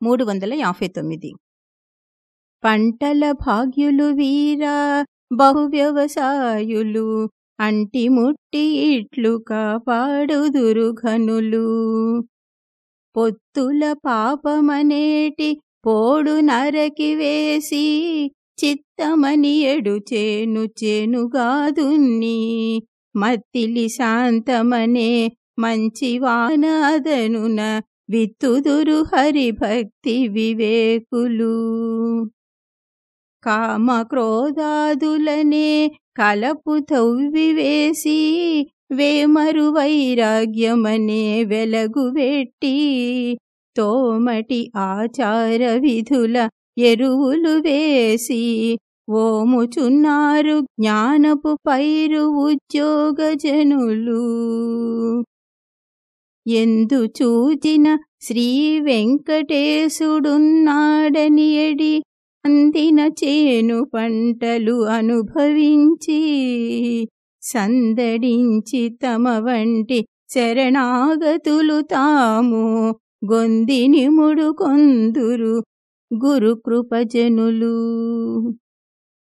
మూడు వందల యాభై తొమ్మిది. పంటల భాగ్యులు వీరా బహు వ్యవసాయులు అంటి ముట్టి ఇట్లు కాపాడుదురు ఘనులు పొత్తుల పాపమనేటి పోడు నరకి వేసి చిత్తమని ఎడు చేను చేనుగాదున్ని మత్తిలి శాంతమనే మంచి వానాదనున విత్తుదురు హరిభక్తి వివేకులు. కామ క్రోధాదులనే కలపు తవ్వివేసి వేమరు వైరాగ్యమనే వెలగువెట్టి తోమటి ఆచార విధుల ఎరువులు వేసి ఓముచున్నారు జ్ఞానపు పైరు ఉద్యోగజనులు. ఎందు చూచిన శ్రీ వెంకటేశుడున్నాడని ఎడి అందిన చేను పంటలు అనుభవించి సందడించి తమ వంటి శరణాగతులు తాము గొందిని ముడు కొందురు